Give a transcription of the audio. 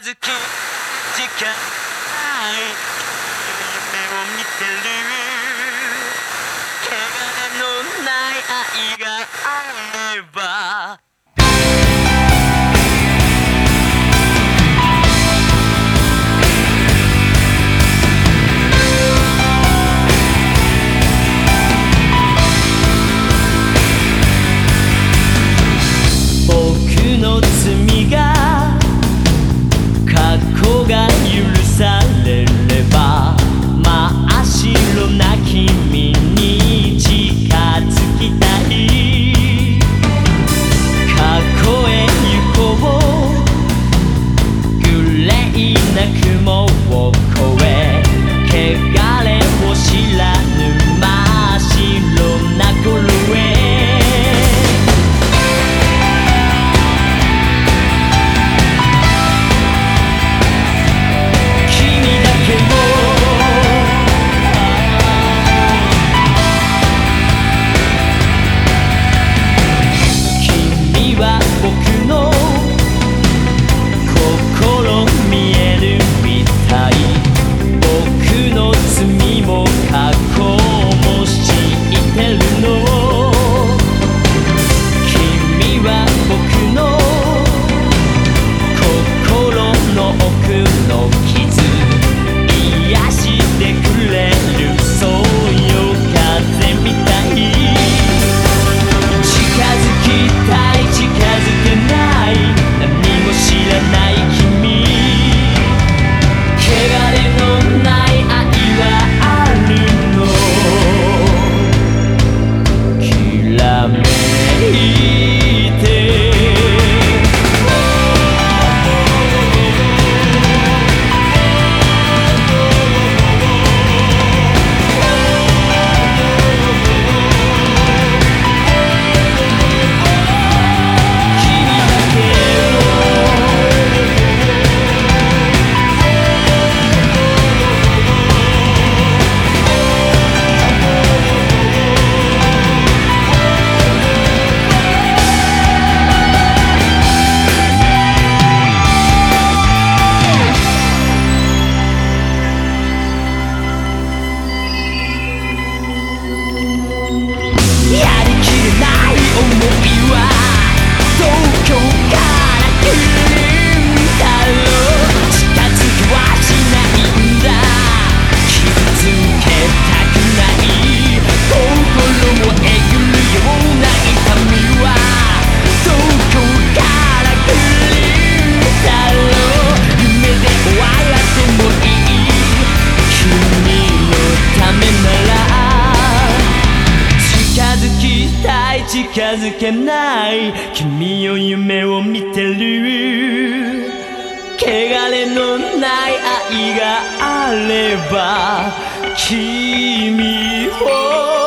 づく時間夢を見てる。汚れのない愛があれば。近づけない。君の夢を見てる。汚れのない愛があれば君を